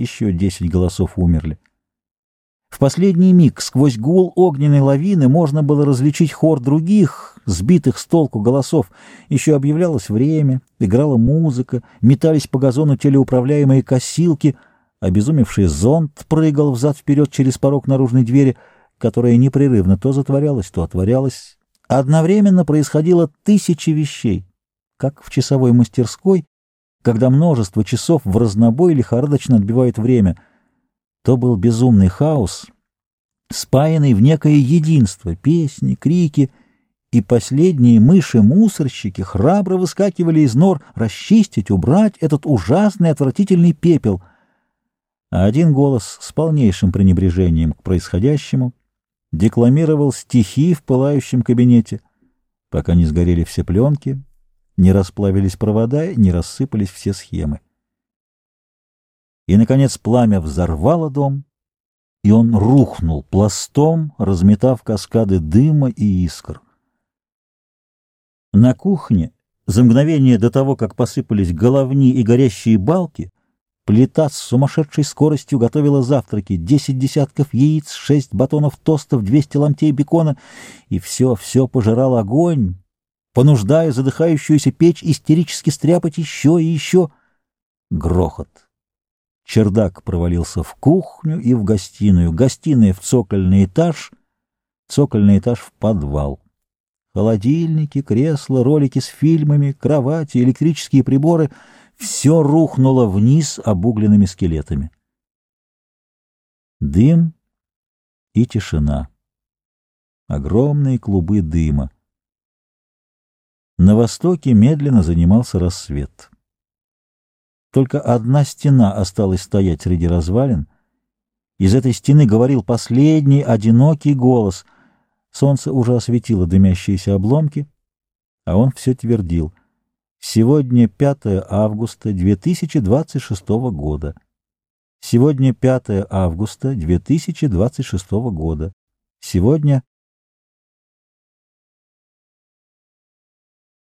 Еще десять голосов умерли. В последний миг сквозь гул огненной лавины можно было различить хор других, сбитых с толку голосов. Еще объявлялось время, играла музыка, метались по газону телеуправляемые косилки, обезумевший зонт прыгал взад-вперед через порог наружной двери, которая непрерывно то затворялась, то отворялась. Одновременно происходило тысячи вещей, как в часовой мастерской, когда множество часов в разнобой лихорадочно отбивают время — то был безумный хаос, спаянный в некое единство, песни, крики, и последние мыши-мусорщики храбро выскакивали из нор расчистить, убрать этот ужасный отвратительный пепел. А один голос с полнейшим пренебрежением к происходящему декламировал стихи в пылающем кабинете, пока не сгорели все пленки, не расплавились провода, не рассыпались все схемы. И, наконец, пламя взорвало дом, и он рухнул пластом, разметав каскады дыма и искр. На кухне, за мгновение до того, как посыпались головни и горящие балки, плита с сумасшедшей скоростью готовила завтраки, десять десятков яиц, шесть батонов тостов, двести ломтей бекона, и все-все пожирал огонь, понуждая задыхающуюся печь истерически стряпать еще и еще. Грохот. Чердак провалился в кухню и в гостиную, гостиная в цокольный этаж, цокольный этаж в подвал. Холодильники, кресла, ролики с фильмами, кровати, электрические приборы — все рухнуло вниз обугленными скелетами. Дым и тишина. Огромные клубы дыма. На востоке медленно занимался рассвет. Только одна стена осталась стоять среди развалин. Из этой стены говорил последний одинокий голос. Солнце уже осветило дымящиеся обломки, а он все твердил. Сегодня 5 августа 2026 года. Сегодня 5 августа 2026 года. Сегодня